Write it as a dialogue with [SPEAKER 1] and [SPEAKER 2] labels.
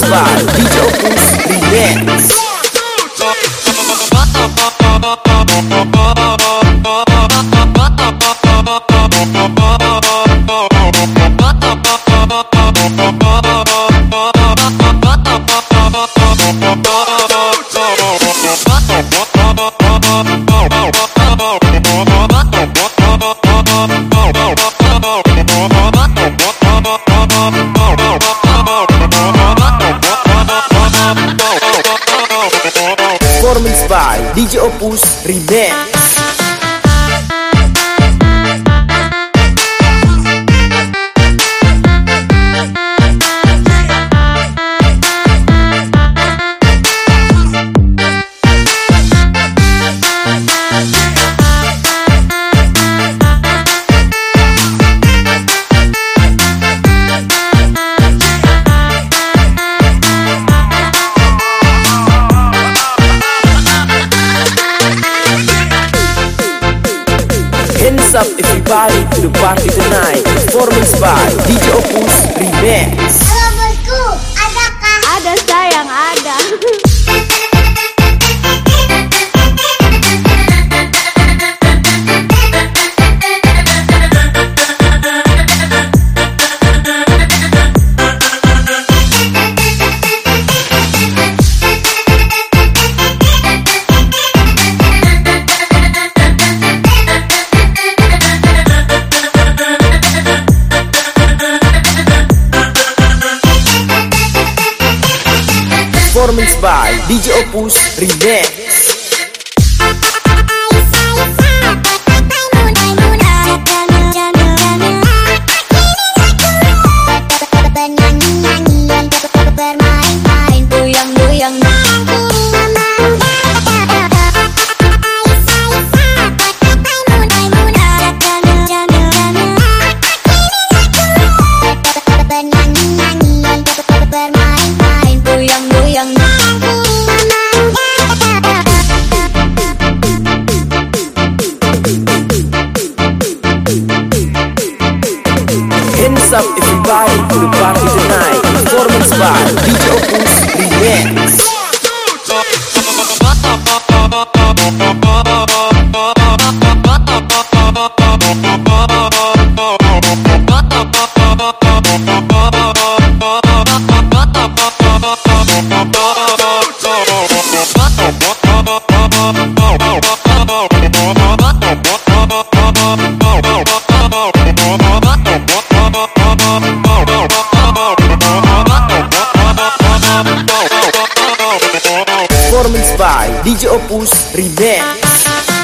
[SPEAKER 1] Mix by DJ DJ Opus Remix Hands up everybody? To the party tonight Performance by DJ Opus Remix.
[SPEAKER 2] Halo bosku, adakah?
[SPEAKER 3] Ada sayang, ada
[SPEAKER 1] by DJ Opus Remix Hands up everybody for the party tonight. Performance by DJ Opus Remix DJ Opus Remix.